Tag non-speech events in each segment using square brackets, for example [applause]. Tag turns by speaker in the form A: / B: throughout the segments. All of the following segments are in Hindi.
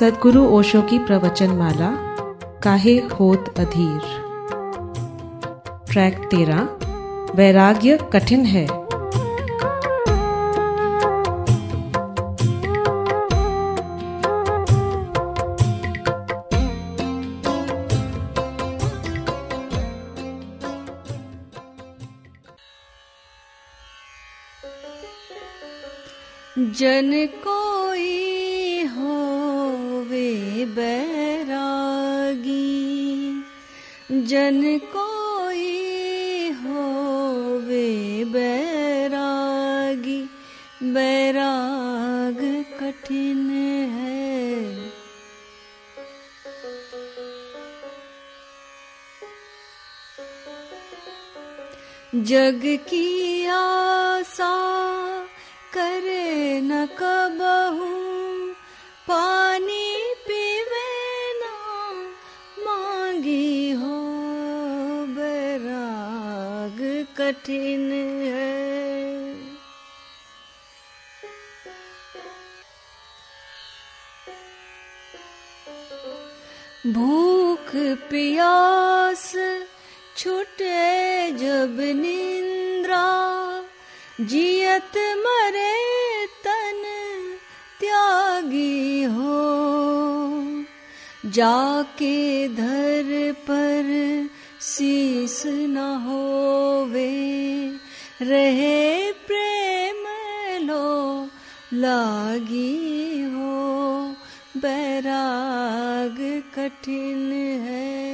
A: सदगुरु ओशो की प्रवचन माला काहे होत अधीर? ट्रैक तेरा वैराग्य कठिन है।
B: जन जग की आशा करे न कबहू। पानी पीवे ना मांगी हो बैराग कठिन है। भूख, प्यास जब निंद्रा जियत मरे तन त्यागी हो, जाके धर पर शीस न होवे, रहे प्रेम लो लागी हो, बैराग कठिन है।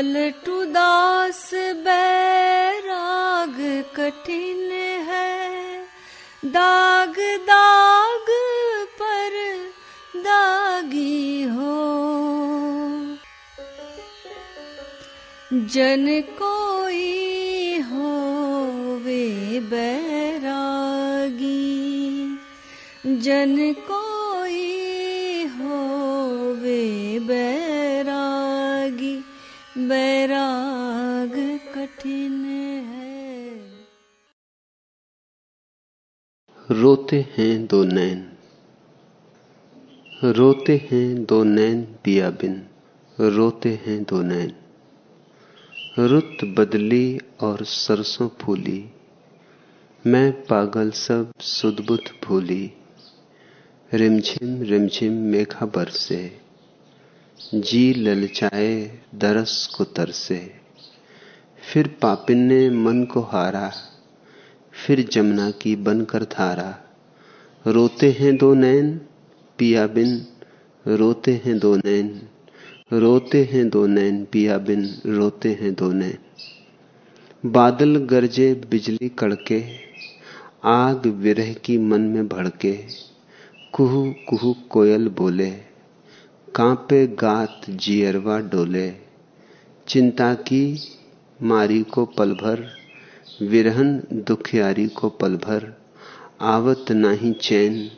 B: पलटू दास बैराग कठिन है। दाग दाग पर दागी हो। जन कोई हो वे बैरागी। जन कोई कठिन है।
C: रोते हैं दो नैन, रोते हैं दो नैन पिया बिन, रोते हैं दो नैन। रुत बदली और सरसों फूली, मैं पागल सब सुदबुद भूली। रिमझिम रिमझिम मेघा बरसे, जी ललचाए दरस को तरसे। फिर पापिन ने मन को हारा, फिर जमुना की बनकर धारा रोते हैं दो नैन, पिया बिन, रोते हैं दो नैन, रोते हैं दो नैन, पिया बिन, रोते हैं दो नैन। बादल गरजे बिजली कड़के, आग विरह की मन में भड़के। कुहू कुहू कोयल बोले, कांपे गात जियरवा डोले। चिंता की मारी को पल भर विरहन दुखियारी को पल भर आवत नाही चैन,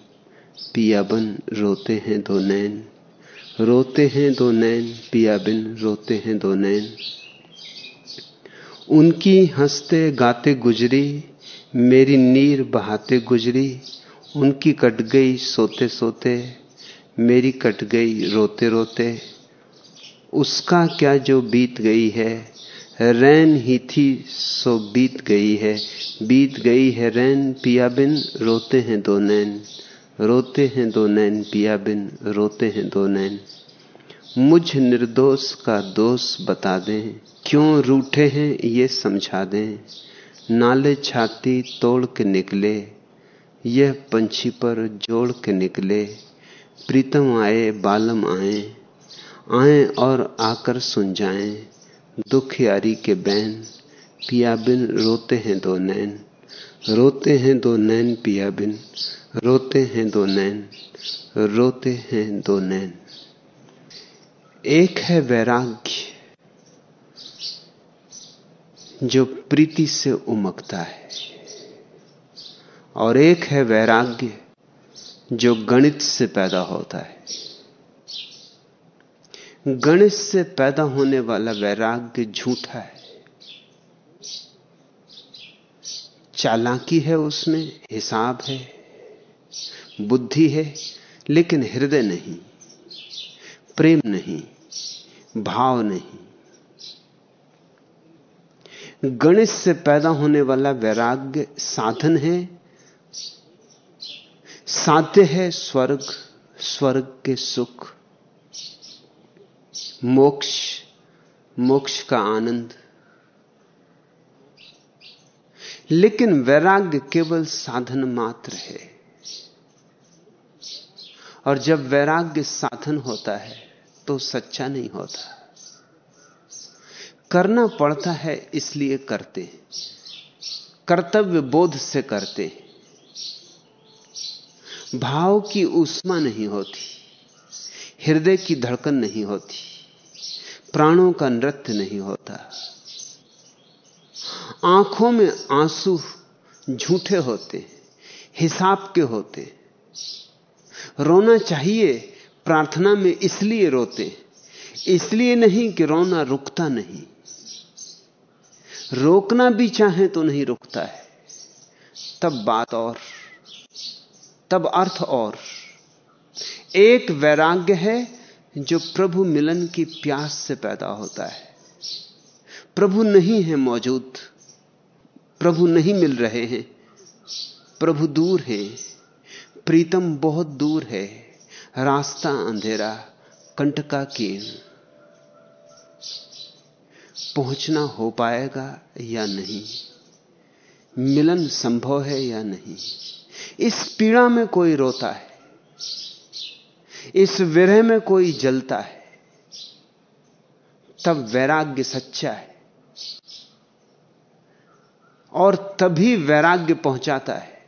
C: पियाबन रोते हैं दो नैन, रोते हैं दो नैन पिया बिन रोते हैं दो नैन। उनकी हँसते गाते गुजरी, मेरी नीर बहाते गुजरी, उनकी कट गई सोते सोते, मेरी कट गई रोते रोते, उसका क्या जो बीत गई है रैन ही थी, सो बीत गई है। बीत गई है रैन, पिया बिन, रोते हैं दो नैन। रोते हैं दो नैन, पिया बिन, रोते हैं दो नैन। मुझ निर्दोष का दोष बता दें। क्यों रूठे हैं ये समझा दें। नाले छाती तोड़ के निकले। यह पंछी पर जोड़ के निकले। प्रीतम आए, बालम आए। आए और आकर सुन जाएँ। दुख यारी के बैन पिया बिन रोते हैं दो नैन। रोते हैं दो नैन पिया बिन रोते हैं दो नैन, रोते हैं दो नैन। एक है वैराग्य, जो प्रीति से उमकता है। और एक है वैराग्य, जो गणित से पैदा होता है। गणित से पैदा होने वाला वैराग्य झूठा है। चालाकी है उसमें, हिसाब है, बुद्धि है, लेकिन हृदय नहीं, प्रेम नहीं, भाव नहीं। गणित से पैदा होने वाला वैराग्य साधन है। साध्य है स्वर्ग स्वर्ग के सुख। मोक्ष मोक्ष का आनंद। लेकिन वैराग्य केवल साधन मात्र है। और जब वैराग्य साधन होता है तो सच्चा नहीं होता। करना पड़ता है, इसलिए करते। कर्तव्य बोध से करते। भाव की उष्मा नहीं होती। हृदय की धड़कन नहीं होती। प्राणों का नृत्य नहीं होता। आँखों में आँसू झूठे होते, हिसाब के होते। रोना चाहिए, प्रार्थना में इसलिए रोते, इसलिए नहीं कि रोना रुकता नहीं। रोकना भी चाहे तो नहीं रुकता है। तब बात और, तब अर्थ और। एक वैराग्य है जो प्रभु मिलन की प्यास से पैदा होता है। प्रभु नहीं है मौजूद। प्रभु नहीं मिल रहे हैं। प्रभु दूर है। प्रीतम बहुत दूर है। रास्ता अंधेरा, कंटका कीन पहुँचना हो पाएगा या नहीं? मिलन संभव है या नहीं? इस पीड़ा में कोई रोता है। इस विरह में कोई जलता है, तब वैराग्य सच्चा है। और तभी वैराग्य पहुंचाता है,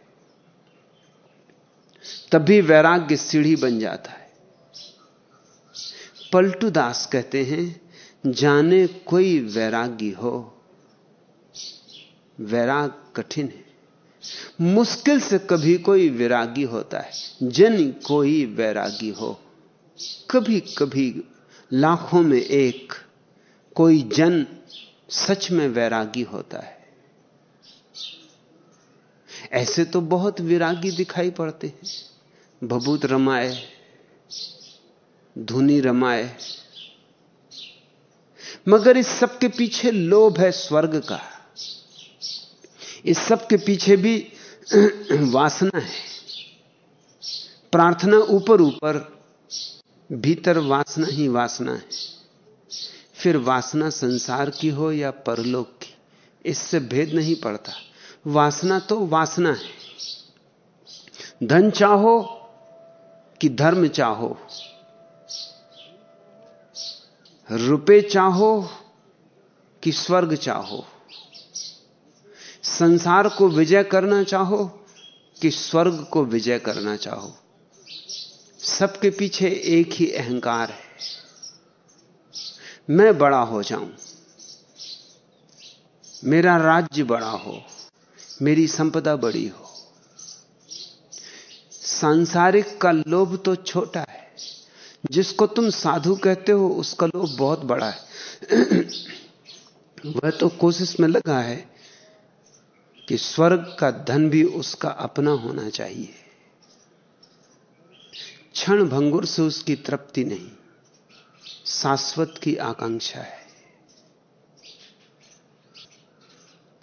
C: तभी वैराग्य सीढ़ी बन जाता है। पलटू दास कहते हैं, जाने कोई वैरागी हो, वैराग कठिन है। मुश्किल से कभी कोई वैरागी होता है, जन कोई वैरागी हो। कभी कभी लाखों में एक कोई जन सच में वैरागी होता है। ऐसे तो बहुत विरागी दिखाई पड़ते हैं। भभूत रमाए, धुनी रमाए। मगर इस सब के पीछे लोभ है स्वर्ग का। इस सब के पीछे भी वासना है। प्रार्थना ऊपर ऊपर, भीतर वासना ही वासना है। फिर वासना संसार की हो या परलोक की, इससे भेद नहीं पड़ता। वासना तो वासना है। धन चाहो कि धर्म चाहो, रुपए चाहो कि स्वर्ग चाहो संसार को विजय करना चाहो कि स्वर्ग को विजय करना चाहो, सबके पीछे एक ही अहंकार है। मैं बड़ा हो जाऊँ, मेरा राज्य बड़ा हो, मेरी संपदा बड़ी हो। सांसारिक का लोभ तो छोटा है, जिसको तुम साधु कहते हो उसका लोभ बहुत बड़ा है। [clears throat] वह तो कोशिश में लगा है कि स्वर्ग का धन भी उसका अपना होना चाहिए। क्षण भंगुर से उसकी तृप्ति नहीं, शाश्वत की आकांक्षा है।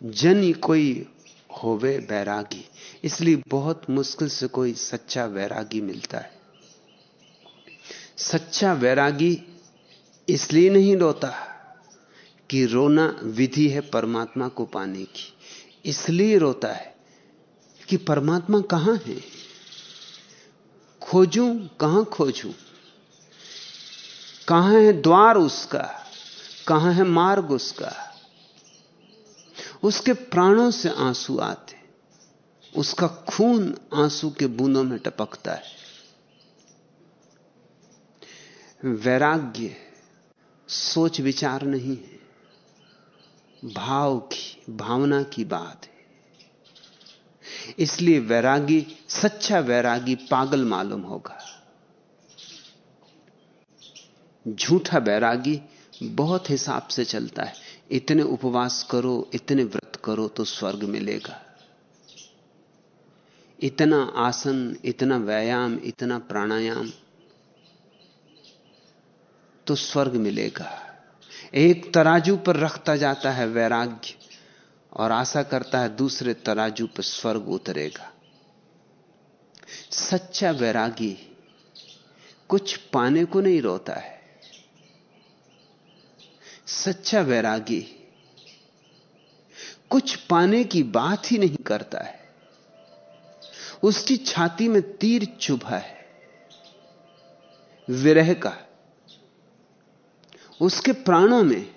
C: जन कोई होवे बैरागी, इसलिए बहुत मुश्किल से कोई सच्चा वैरागी मिलता है। सच्चा वैरागी इसलिए नहीं रोता कि रोना विधि है परमात्मा को पाने की। इसलिए रोता है कि परमात्मा कहाँ है? खोजूं, कहाँ खोजूं? कहाँ है द्वार उसका? कहाँ है मार्ग उसका? उसके प्राणों से आँसू आते उसका खून आँसू के बूंदों में टपकता है। वैराग्य सोच विचार नहीं है। भाव की भावना की बात है। इसलिए वैरागी, सच्चा वैरागी पागल मालूम होगा। झूठा वैरागी बहुत हिसाब से चलता है। इतने उपवास करो, इतने व्रत करो तो स्वर्ग मिलेगा। इतना आसन, इतना व्यायाम, इतना प्राणायाम तो स्वर्ग मिलेगा। एक तराजू पर रखता जाता है वैराग्य। और आशा करता है दूसरे तराजू पर स्वर्ग उतरेगा। सच्चा वैरागी कुछ पाने को नहीं रोता है। सच्चा वैरागी कुछ पाने की बात ही नहीं करता है। उसकी छाती में तीर चुभा है। विरह का उसके प्राणों में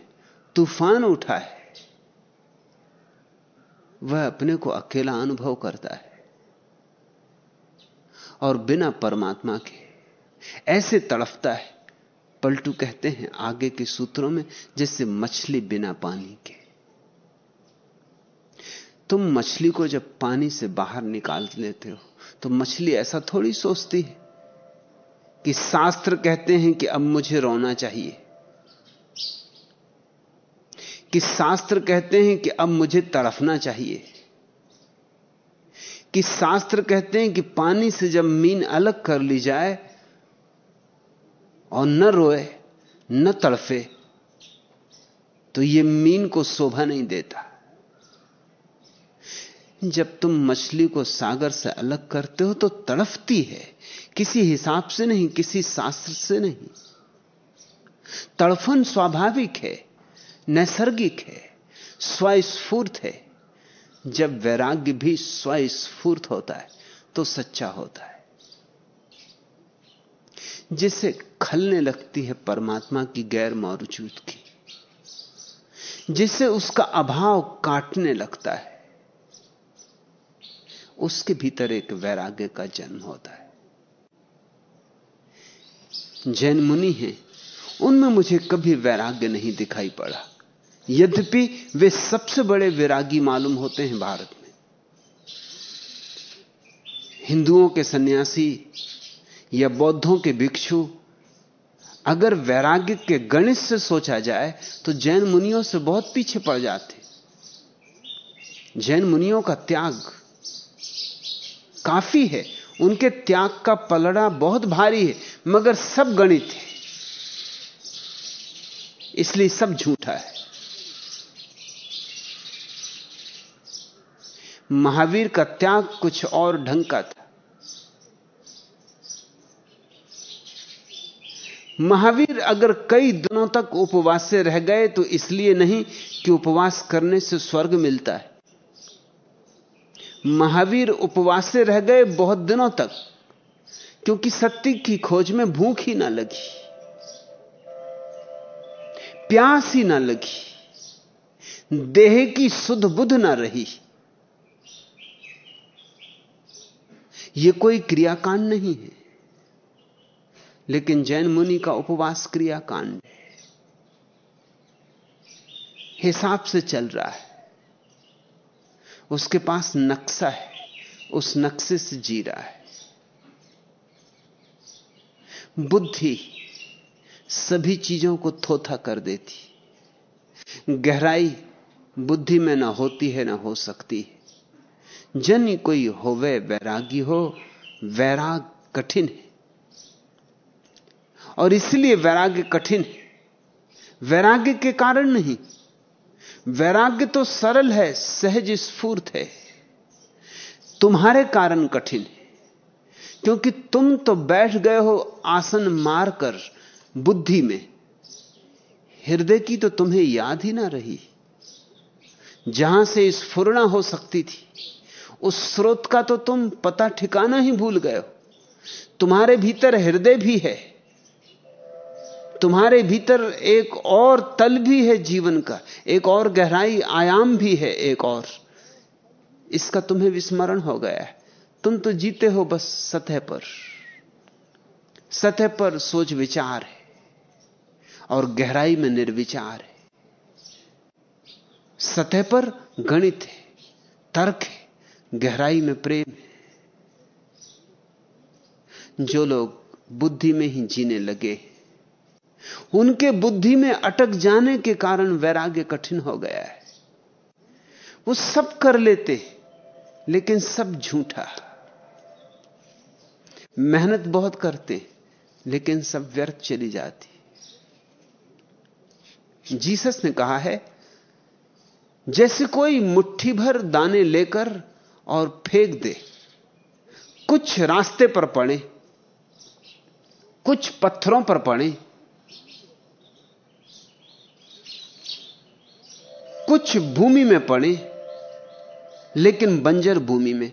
C: तूफ़ान उठा है। वह अपने को अकेला अनुभव करता है और बिना परमात्मा के ऐसे तड़फता है। पलटू कहते हैं आगे के सूत्रों में, जैसे मछली बिना पानी के। तुम मछली को जब पानी से बाहर निकाल लेते हो तो मछली ऐसा थोड़ी सोचती है कि शास्त्र कहते हैं कि अब मुझे रोना चाहिए। कि शास्त्र कहते हैं कि अब मुझे तड़फना चाहिए। कि शास्त्र कहते हैं कि पानी से जब मीन अलग कर ली जाए और न रोए, न तड़फे तो यह मीन को शोभा नहीं देता। जब तुम मछली को सागर से अलग करते हो तो तड़फती है, किसी हिसाब से नहीं, किसी शास्त्र से नहीं। तड़फन स्वाभाविक है नैसर्गिक है, स्वस्फूर्त है। जब वैराग्य भी स्वस्फूर्त होता है तो सच्चा होता है। जिसे खलने लगती है परमात्मा की गैर मौजूद की, जिसे उसका अभाव काटने लगता है, उसके भीतर एक वैराग्य का जन्म होता है। जैन मुनि हैं, उनमें मुझे कभी वैराग्य नहीं दिखाई पड़ा। यद्यपि वे सबसे बड़े विरागी मालूम होते हैं भारत में। हिंदुओं के सन्यासी या बौद्धों के भिक्षु, अगर वैराग्य के गणित से सोचा जाए तो जैन मुनियों से बहुत पीछे पड़ जाते। जैन मुनियों का त्याग काफ़ी है। उनके त्याग का पलड़ा बहुत भारी है, मगर सब गणित है। इसलिए सब झूठा है। महावीर का त्याग कुछ और ढंग का था। महावीर अगर कई दिनों तक उपवास से रह गए तो इसलिए नहीं कि उपवास करने से स्वर्ग मिलता है। महावीर उपवास से रह गए बहुत दिनों तक, क्योंकि सत्य की खोज में भूख ही ना लगी, प्यास ही ना लगी, देह की शुद्ध बुद्ध ना रही। यह कोई क्रियाकांड नहीं है। लेकिन जैन मुनि का उपवास क्रियाकांड हिसाब से चल रहा है। उसके पास नक्शा है। उस नक्शे से जी रहा है। बुद्धि सभी चीज़ों को थोथा कर देती। गहराई बुद्धि में ना होती है, ना हो सकती है। जन कोई होवे वैरागी हो, वैराग कठिन है। और इसलिए वैराग्य कठिन है। वैराग्य के कारण नहीं वैराग्य तो सरल है, सहज स्फूर्त है। तुम्हारे कारण कठिन है, क्योंकि तुम तो बैठ गए हो आसन मारकर बुद्धि में। हृदय की तो तुम्हें याद ही ना रही, जहाँ से स्फुरना हो सकती थी। उस स्रोत का तो तुम पता ठिकाना ही भूल गए हो। तुम्हारे भीतर हृदय भी है। तुम्हारे भीतर एक और तल भी है जीवन का। एक और गहराई, आयाम भी है एक और। इसका तुम्हें विस्मरण हो गया है। तुम तो जीते हो बस सतह पर। सतह पर सोच विचार है और गहराई में निर्विचार है। सतह पर गणित है, तर्क है। गहराई में प्रेम है। जो लोग बुद्धि में ही जीने लगे उनके बुद्धि में अटक जाने के कारण वैराग्य कठिन हो गया है। वो सब कर लेते लेकिन सब झूठा। मेहनत बहुत करते लेकिन सब व्यर्थ चली जाती जीसस ने कहा है, जैसे कोई मुट्ठी भर दाने लेकर और फेंक दे। कुछ रास्ते पर पड़े, कुछ पत्थरों पर पड़े, कुछ भूमि में पड़े, लेकिन बंजर भूमि में,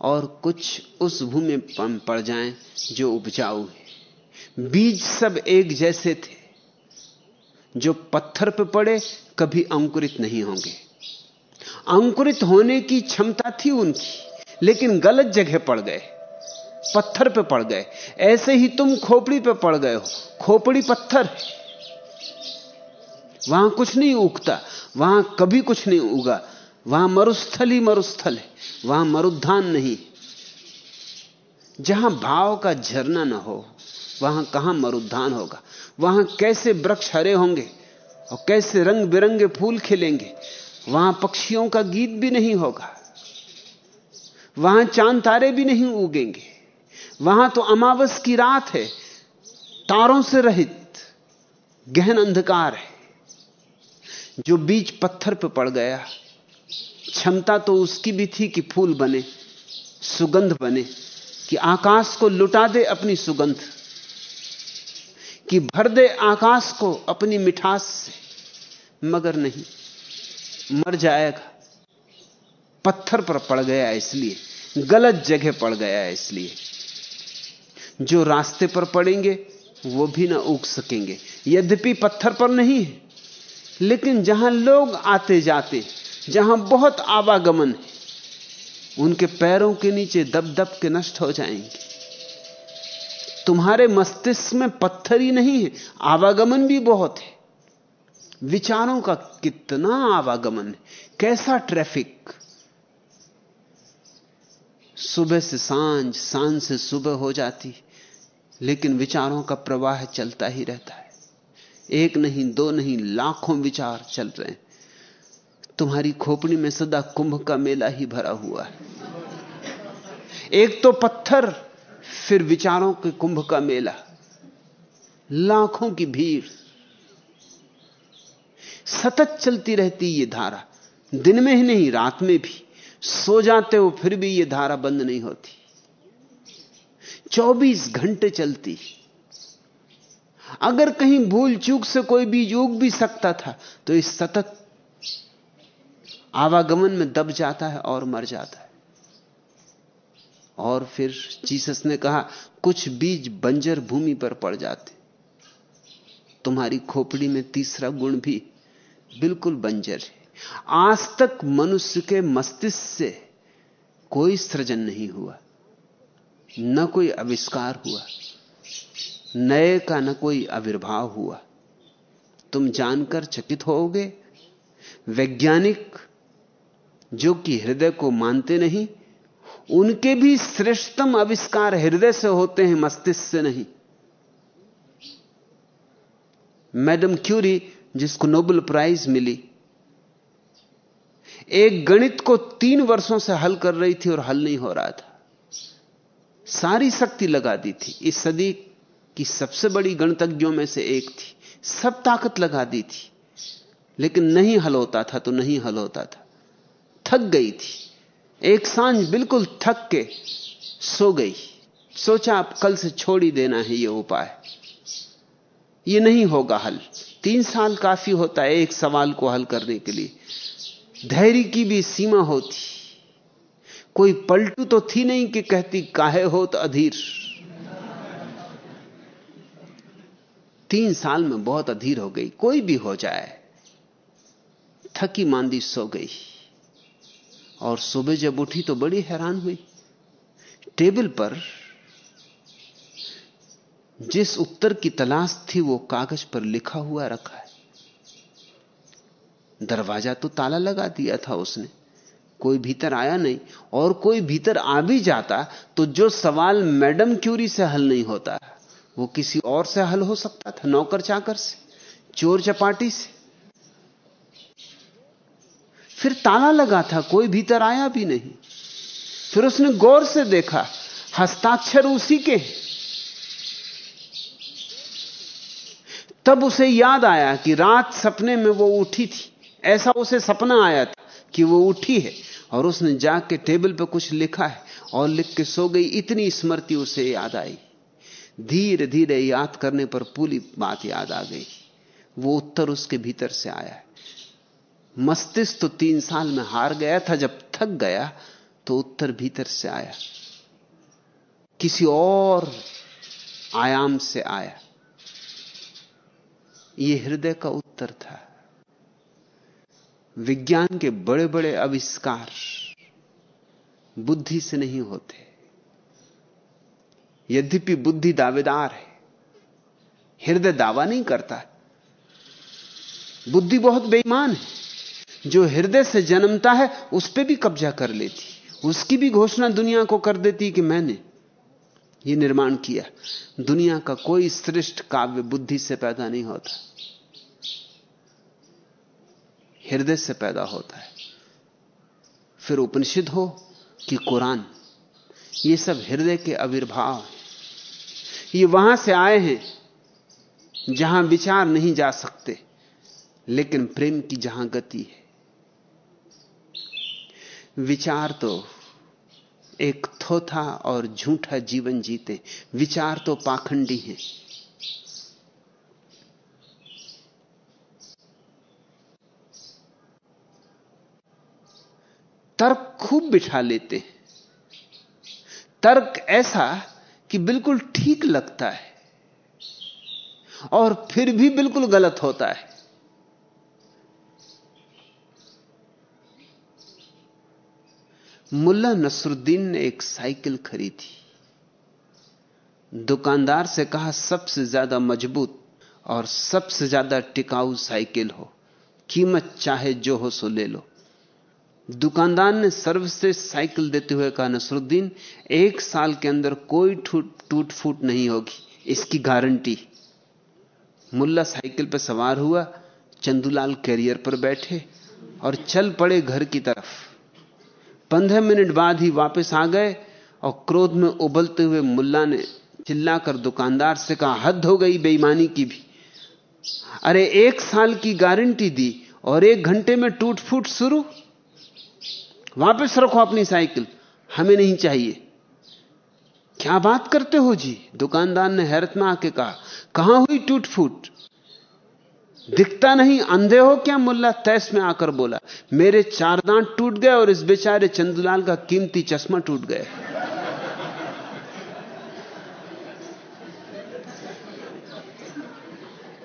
C: और कुछ उस भूमि में पड़ जाएँ जो उपजाऊ है। बीज सब एक जैसे थे, जो पत्थर पर पड़े, कभी अंकुरित नहीं होंगे। अंकुरित होने की क्षमता थी उनकी, लेकिन गलत जगह पड़ गए, पत्थर पे पड़ गए। ऐसे ही तुम खोपड़ी पे पड़ गए हो। खोपड़ी पत्थर है। वहाँ कुछ नहीं उगता, वहाँ कभी कुछ नहीं उगा। वहाँ मरुस्थल ही मरुस्थल है, वहाँ मरुद्धान नहीं जहाँ भाव का झरना ना हो, वहाँ कहाँ मरुद्धान होगा? वहाँ कैसे वृक्ष हरे होंगे और कैसे रंग बिरंगे फूल खिलेंगे? वहाँ पक्षियों का गीत भी नहीं होगा। वहाँ चाँद तारे भी नहीं उगेंगे। वहाँ तो अमावस की रात है। तारों से रहित गहन अंधकार है। जो बीज पत्थर पर पड़ गया, क्षमता तो उसकी भी थी कि फूल बने, सुगंध बने, कि आकाश को लुटा दे अपनी सुगंध, कि भर दे आकाश को अपनी मिठास से, मगर नहीं। मर जाएगा। पत्थर पर पड़ गया इसलिए, गलत जगह पड़ गया इसलिए। जो रास्ते पर पड़ेंगे, वो भी ना उग सकेंगे। यद्यपि पत्थर पर नहीं है, लेकिन जहाँ लोग आते जाते जहाँ बहुत आवागमन है, उनके पैरों के नीचे दब दब के नष्ट हो जाएँगे। तुम्हारे मस्तिष्क में पत्थर ही नहीं है, आवागमन भी बहुत है। विचारों का कितना आवागमन कैसा ट्रैफ़िक सुबह से साँझ साँझ से सुबह हो जाती लेकिन विचारों का प्रवाह चलता ही रहता है। एक नहीं, दो नहीं, लाखों विचार चल रहे हैं। तुम्हारी खोपड़ी में सदा कुंभ का मेला ही भरा हुआ है। एक तो पत्थर, फिर विचारों के कुंभ का मेला। लाखों की भीड़। सतत चलती रहती ये धारा। दिन में ही नहीं, रात में भी। सो जाते हो, फिर भी ये धारा बंद नहीं होती। 24 घंटे चलती। अगर कहीं भूल चूक से कोई बीज उग भी सकता था तो इस सतत आवागमन में दब जाता है और मर जाता है। और फिर जीसस ने कहा, कुछ बीज बंजर भूमि पर पड़ जाते। तुम्हारी खोपड़ी में तीसरा गुण भी बिल्कुल बंजर है। आज तक मनुष्य के मस्तिष्क से कोई सृजन नहीं हुआ। न कोई आविष्कार हुआ। नए का न कोई आविर्भाव हुआ। तुम जानकर चकित होगे। वैज्ञानिक जो कि हृदय को मानते नहीं, उनके भी श्रेष्ठतम आविष्कार हृदय से होते हैं, मस्तिष्क से नहीं। मैडम क्यूरी जिसको नोबेल प्राइज मिली। एक गणित को तीन वर्षों से हल कर रही थी और हल नहीं हो रहा था। सारी शक्ति लगा दी थी। इस सदी की सबसे बड़ी गणतज्ञों में से एक थी। सब ताकत लगा दी थी। लेकिन नहीं हल होता था तो नहीं हल होता था। थक गई थी। एक साँझ बिल्कुल थक के सो गई। सोचा आप कल से छोड़ ही देना है यह उपाय। यह नहीं होगा हल। तीन साल काफ़ी होता है एक सवाल को हल करने के लिए। धैर्य की भी सीमा होती। कोई पलटू तो थी नहीं कि कहती, काहे हो तो अधीर? तीन साल में बहुत अधीर हो गई। कोई भी हो जाए, थकी मांदी सो गई। और सुबह जब उठी तो बड़ी हैरान हुई। टेबल पर जिस उत्तर की तलाश थी, वो कागज़ पर लिखा हुआ रखा है। दरवाज़ा तो ताला लगा दिया था उसने। कोई भीतर आया नहीं, और कोई भीतर आ भी जाता तो जो सवाल मैडम क्यूरी से हल नहीं होता, वो किसी और से हल हो सकता था, नौकर चाकर से, चोर चपाटी से। फिर ताला लगा था, कोई भीतर आया भी नहीं। फिर उसने गौर से देखा, हस्ताक्षर उसी के तब उसे याद आया कि रात सपने में वो उठी थी। ऐसा उसे सपना आया था कि वो उठी है और उसने जाग के टेबल पर कुछ लिखा है और लिख के सो गई। इतनी स्मृति उसे याद आई। धीरे धीरे याद करने पर पूरी बात याद आ गई। वो उत्तर उसके भीतर से आया मस्तिष्क तो तीन साल में हार गया था। जब थक गया तो उत्तर भीतर से आया। किसी और आयाम से आया। यह हृदय का उत्तर था। विज्ञान के बड़े बड़े आविष्कार बुद्धि से नहीं होते। यद्यपि बुद्धि दावेदार है, हृदय दावा नहीं करता। बुद्धि बहुत बेईमान है। जो हृदय से जन्मता है, उस पर भी कब्जा कर लेती। उसकी भी घोषणा दुनिया को कर देती कि मैंने ये निर्माण किया। दुनिया का कोई श्रेष्ठ काव्य बुद्धि से पैदा नहीं होता। हृदय से पैदा होता है। फिर उपनिषद हो कि कुरान। ये सब हृदय के आविर्भाव हैं। ये वहाँ से आए हैं, जहाँ विचार नहीं जा सकते, लेकिन प्रेम की जहाँ गति है। विचार तो एक थोथा और झूठा जीवन जीते। विचार तो पाखंडी है। तर्क खूब बिठा लेते हैं। तर्क ऐसा कि बिल्कुल ठीक लगता है और फिर भी बिल्कुल गलत होता है। मुल्ला नसरुद्दीन ने एक साइकिल खरीदी। दुकानदार से कहा, सबसे ज़्यादा मज़बूत और सबसे ज़्यादा टिकाऊ साइकिल हो। कीमत चाहे जो हो सो ले लो। दुकानदार ने सर्वश्रेष्ठ साइकिल देते हुए कहा, नसरुद्दीन, एक साल के अंदर कोई टूट फूट नहीं होगी। इसकी गारंटी। मुल्ला साइकिल पर सवार हुआ, चंदूलाल कैरियर पर बैठे और चल पड़े घर की तरफ़। पंद्रह मिनट बाद ही वापस आ गए और क्रोध में उबलते हुए मुल्ला ने चिल्लाकर दुकानदार से कहा, हद हो गई बेईमानी की भी। अरे, एक साल की गारंटी दी और एक घंटे में टूट फूट शुरू। वापस रखो अपनी साइकिल, हमें नहीं चाहिए। क्या बात करते हो जी? दुकानदार ने हैरत में आके कहा, कहाँ हुई टूट फूट दिखता नहीं, अंधे हो क्या? मुल्ला तैस में आकर बोला, मेरे चार दांत टूट गए और इस बेचारे चंदुलाल का कीमती चश्मा टूट गए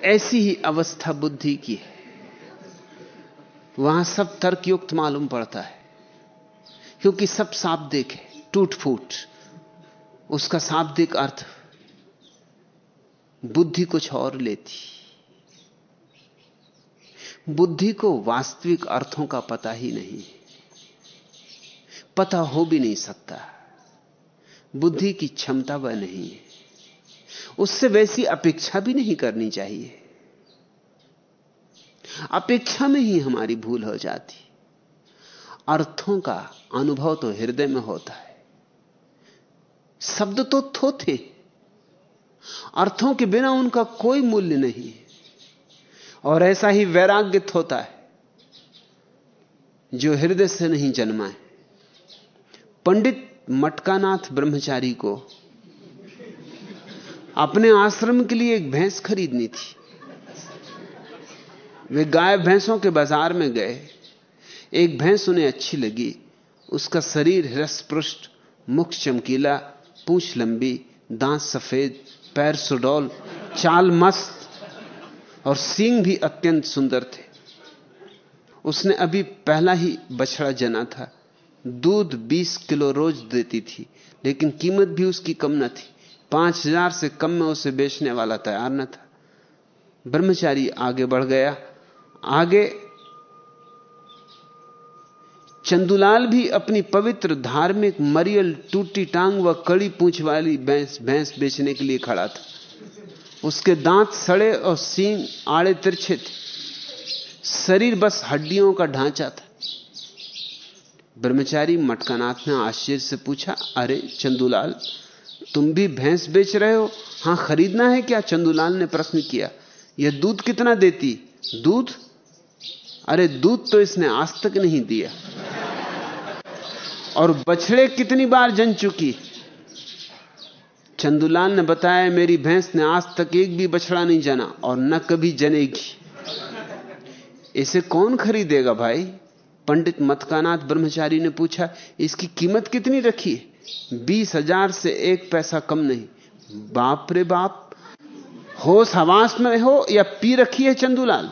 C: ऐसी ही अवस्था बुद्धि की है। वहाँ सब तर्कयुक्त मालूम पड़ता है, क्योंकि सब शाब्दिक है टूट फूट उसका शाब्दिक अर्थ, बुद्धि कुछ और लेती। बुद्धि को वास्तविक अर्थों का पता ही नहीं पता हो भी नहीं सकता। बुद्धि की क्षमता वह नहीं है। उससे वैसी अपेक्षा भी नहीं करनी चाहिए। अपेक्षा में ही हमारी भूल हो जाती। अर्थों का अनुभव तो हृदय में होता है। शब्द तो थोथे। अर्थों के बिना उनका कोई मूल्य नहीं और ऐसा ही वैराग्य होता है जो हृदय से नहीं जन्मा है पंडित मटकानाथ ब्रह्मचारी को अपने आश्रम के लिए एक भैंस खरीदनी थी। वे गाय भैंसों के बाज़ार में गए। एक भैंस उन्हें अच्छी लगी। उसका शरीर हृष्पृष्ट मुख चमकीला, पूछ लंबी, दांत सफ़ेद, पैर सुडौल, चाल मस्त। और सींग भी अत्यंत सुंदर थे। उसने अभी पहला ही बछड़ा जना था। दूध 20 किलो रोज देती थी, लेकिन कीमत भी उसकी कम न थी। पाँच हज़ार से कम में उसे बेचने वाला तैयार न था। ब्रह्मचारी आगे बढ़ गया। आगे चंदुलाल भी अपनी पवित्र धार्मिक मरियल, टूटी टांग व कड़ी पूछ वाली भैंस भैंस बेचने के लिए खड़ा था। उसके दांत सड़े और सींग आड़े तिरछे थे। शरीर बस हड्डियों का ढांचा था। ब्रह्मचारी मटकानाथ ने आश्चर्य से पूछा, अरे चंदूलाल, तुम भी भैंस बेच रहे हो? हाँ, खरीदना है क्या? चंदूलाल ने प्रश्न किया, यह दूध कितना देती? दूध? अरे दूध तो इसने आज तक नहीं दिया। और बछड़े कितनी बार जन चुकी? चंदूलाल ने बताया, मेरी भैंस ने आज तक एक भी बछड़ा नहीं जना और न कभी जनेगी। इसे कौन खरीदेगा भाई? पंडित मतकानाथ ब्रह्मचारी ने पूछा, इसकी कीमत कितनी रखी? है बीस हज़ार से एक पैसा कम नहीं। बाप रे बाप, होश हवास में हो या पी रखी है चंदूलाल?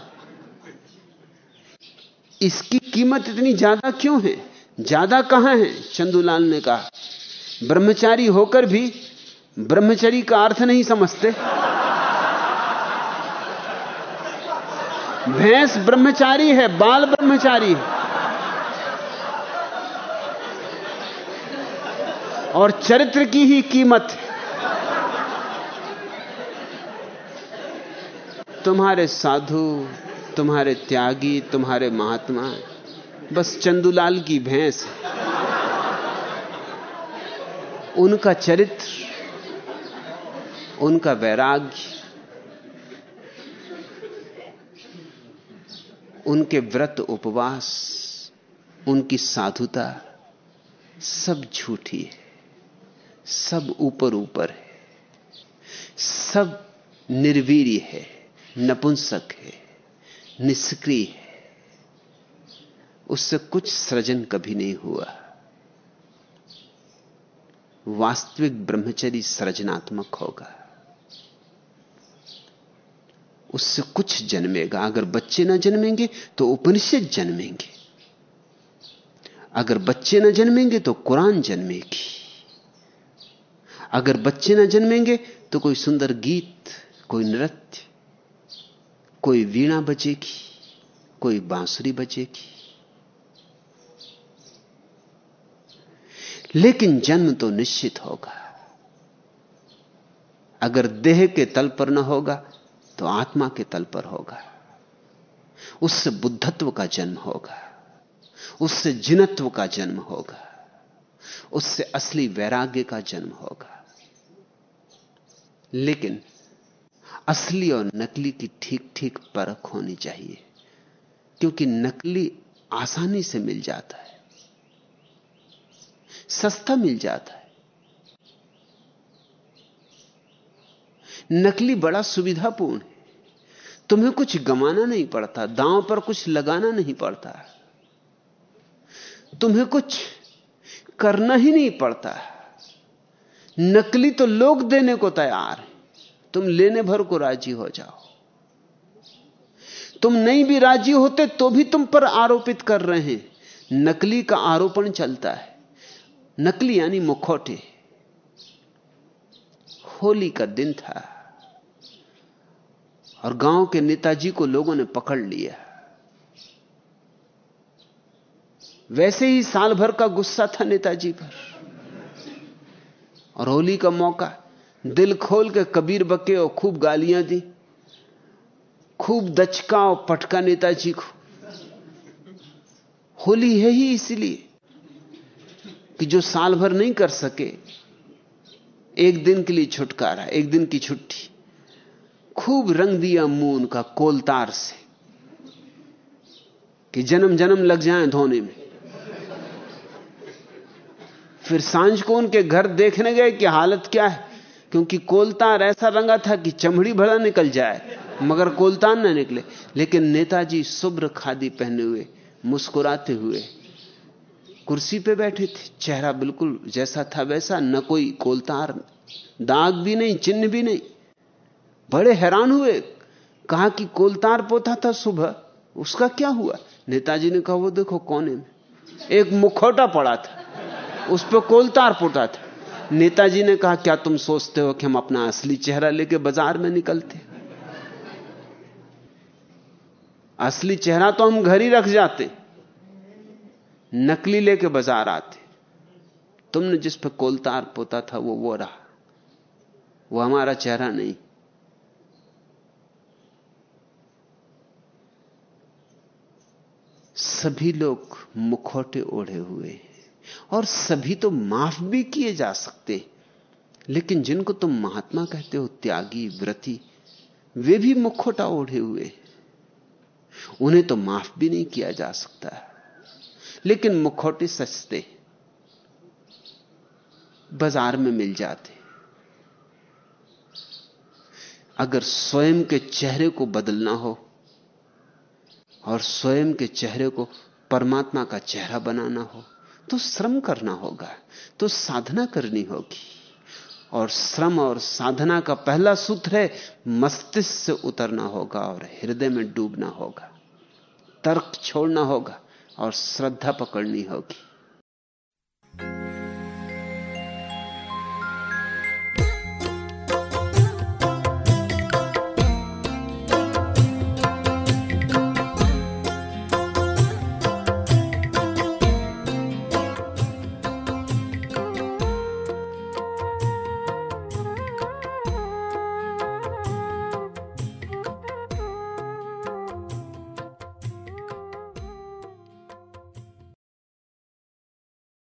C: इसकी कीमत इतनी ज़्यादा क्यों है? ज़्यादा कहाँ है? चंदूलाल ने कहा, ब्रह्मचारी होकर भी ब्रह्मचरी का अर्थ नहीं समझते। भैंस ब्रह्मचारी है, बाल ब्रह्मचारी है। और चरित्र की ही कीमत है। तुम्हारे साधु, तुम्हारे त्यागी, तुम्हारे महात्मा, बस चंदूलाल की भैंस उनका चरित्र उनका वैराग्य उनके व्रत उपवास, उनकी साधुता सब झूठी है, सब ऊपर ऊपर है, सब निर्वीर्य है, नपुंसक है, निष्क्रिय है। उससे कुछ सृजन कभी नहीं हुआ। वास्तविक ब्रह्मचरी सृजनात्मक होगा। उससे कुछ जन्मेगा। अगर बच्चे ना जन्मेंगे तो उपनिषद जन्मेंगे। अगर बच्चे ना जन्मेंगे तो कुरान जन्मेगी। अगर बच्चे ना जन्मेंगे तो कोई सुंदर गीत, कोई नृत्य, कोई वीणा बजेगी, कोई बांसुरी बजेगी। लेकिन जन्म तो निश्चित होगा। अगर देह के तल पर न होगा तो आत्मा के तल पर होगा। उससे बुद्धत्व का जन्म होगा। उससे जिनत्व का जन्म होगा। उससे असली वैराग्य का जन्म होगा। लेकिन असली और नकली की ठीक ठीक परख होनी चाहिए, क्योंकि नकली आसानी से मिल जाता है। सस्ता मिल जाता है। नकली बड़ा सुविधापूर्ण है। तुम्हें कुछ गमाना नहीं पड़ता, दांव पर कुछ लगाना नहीं पड़ता। तुम्हें कुछ करना ही नहीं पड़ता। नकली तो लोग देने को तैयार है। तुम लेने भर को राज़ी हो जाओ। तुम नहीं भी राज़ी होते तो भी तुम पर आरोपित कर रहे हैं। नकली का आरोपण चलता है। नकली यानी मुखौटे। होली का दिन था। और गाँव के नेताजी को लोगों ने पकड़ लिया। वैसे ही साल भर का गुस्सा था नेताजी पर। और होली का मौका, दिल खोल के कबीर बके और खूब गालियाँ दी। खूब दचका और पटका नेताजी को। होली है ही इसलिए कि जो साल भर नहीं कर सके, एक दिन के लिए छुटकारा, एक दिन की छुट्टी। खूब रंग दिया मुँह उनका कोलतार से कि जन्म जन्म लग जाए धोने में। फिर साँझ को उनके घर देखने गए कि हालत क्या है, क्योंकि कोलतार ऐसा रंगा था कि चमड़ी भरा निकल जाए, मगर कोलतार ना निकले। लेकिन नेताजी शुभ्र खादी पहने हुए, मुस्कुराते हुए, कुर्सी पे बैठे थे। चेहरा बिल्कुल जैसा था वैसा, न कोई कोलतार, दाग भी नहीं, चिन्ह भी नहीं। बड़े हैरान हुए। कहा कि कोलतार पोता था सुबह। उसका क्या हुआ? नेताजी ने कहा, वो देखो कोने में। एक मुखौटा पड़ा था। उस पर कोलतार पोता था। नेताजी ने कहा, क्या तुम सोचते हो कि हम अपना असली चेहरा लेके बाज़ार में निकलते? असली चेहरा तो हम घर ही रख जाते। नकली लेके बाज़ार आते। तुमने जिस पर कोलतार पोता था, वो वो रहा। वो हमारा चेहरा नहीं। सभी लोग मुखौटे ओढ़े हुए हैं। और सभी तो माफ़ भी किए जा सकते लेकिन जिनको तुम महात्मा कहते हो, त्यागी, व्रति, वे भी मुखोटा ओढ़े हुए उन्हें तो माफ़ भी नहीं किया जा सकता। लेकिन मुखौटे सस्ते बाज़ार में मिल जाते अगर स्वयं के चेहरे को बदलना हो और स्वयं के चेहरे को परमात्मा का चेहरा बनाना हो तो श्रम करना होगा तो साधना करनी होगी। और श्रम और साधना का पहला सूत्र है, मस्तिष्क से उतरना होगा और हृदय में डूबना होगा। तर्क छोड़ना होगा और श्रद्धा पकड़नी होगी।